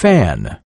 fan.